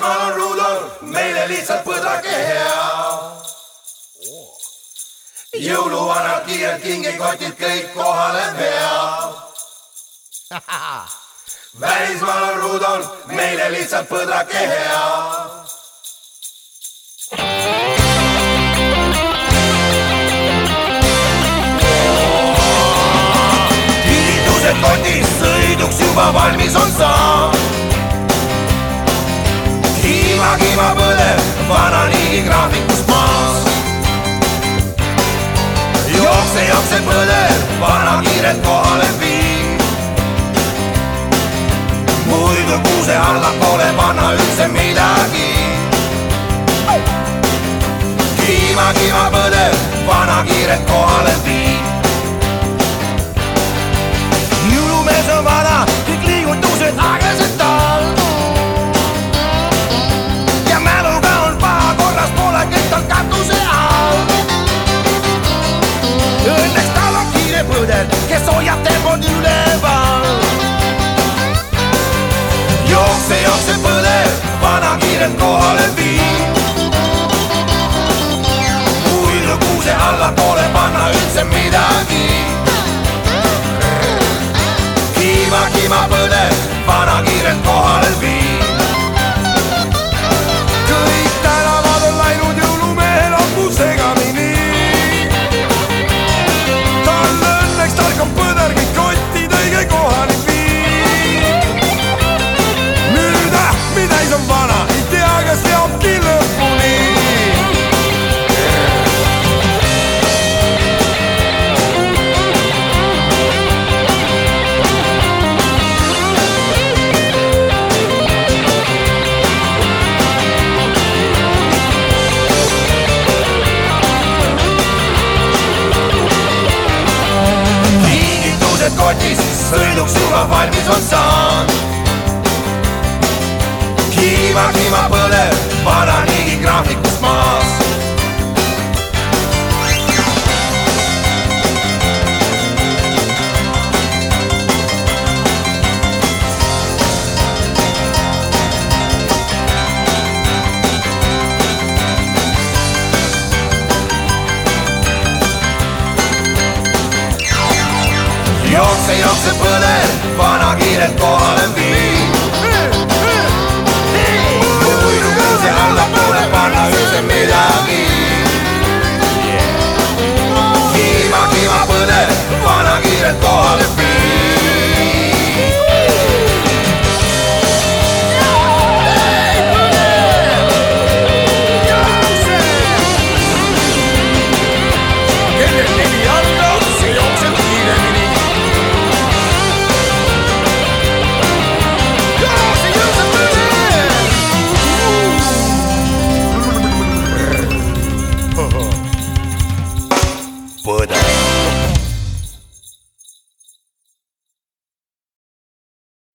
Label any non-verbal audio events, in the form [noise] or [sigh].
välismaal on Rudolf, meile lihtsalt põdrake hea. jõuluvanad kiired kingikotid kõik kohale pea. [laughs] välismaal on Rudolf, meile lihtsalt põdrake hea. kingitused kotis, sõiduks juba valmis on saam. Liigi graafikust maas. jookse, jookse põleb, vana kiirelt kohale viib. muidu kuuse allapoole panna üldse midagi. kiima, kiima põleb, vana kiirelt kohale viib. põder, kes hoiab tempot üleval. jookse, jookse põder, vana kiirelt kohale viib. muidu kingitused kotis, sõiduks juba valmis on saanud. kiima, kiima põleb, vana niigi jookse, jookse põleb, vana kiirelt kohale viib. What. I?